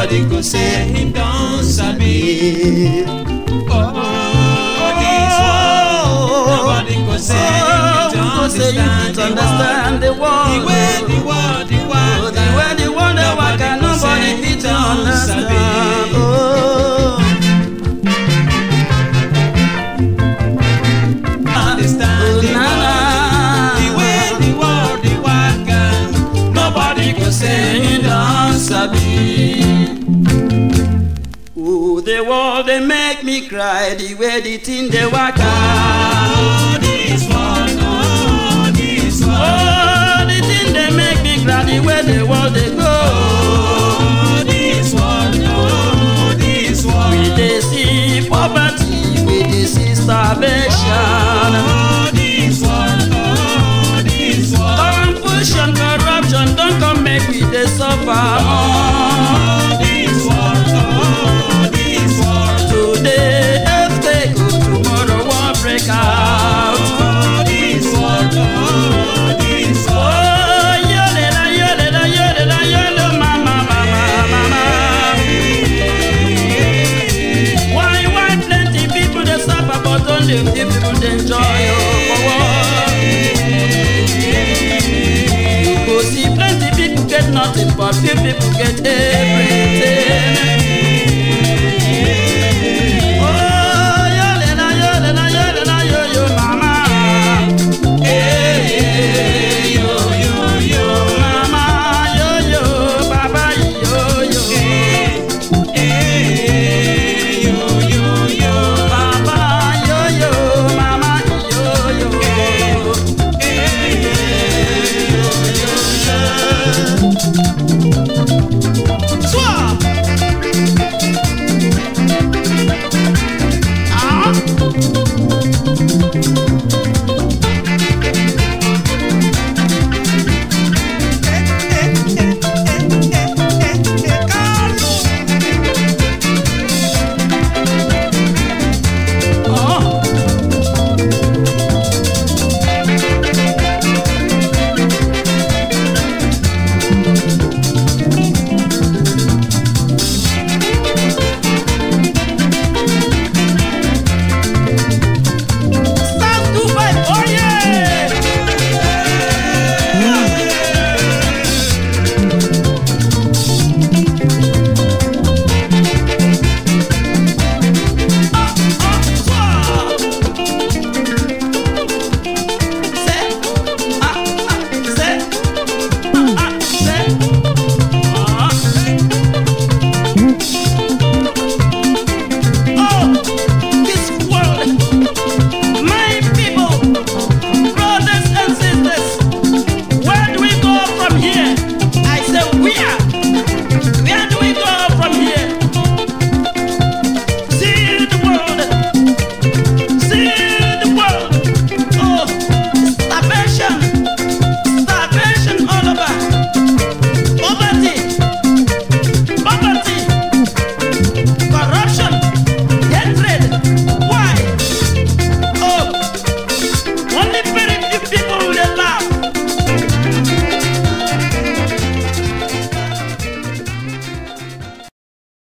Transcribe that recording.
Nobody go say him don sabi. Oh, this world. Nobody go say him don Go say you understand the understand the world. world. The way the world, the world. The way the world dey waka, Nobody go nobody say fit him don understand. World they make me cry the way the thing they waka. Oh, this one, oh, this one. Oh, the thing they make me cry the way the world they go. Oh, this one, oh, this one. We dey see poverty, we dey see starvation. worship the people enjoy.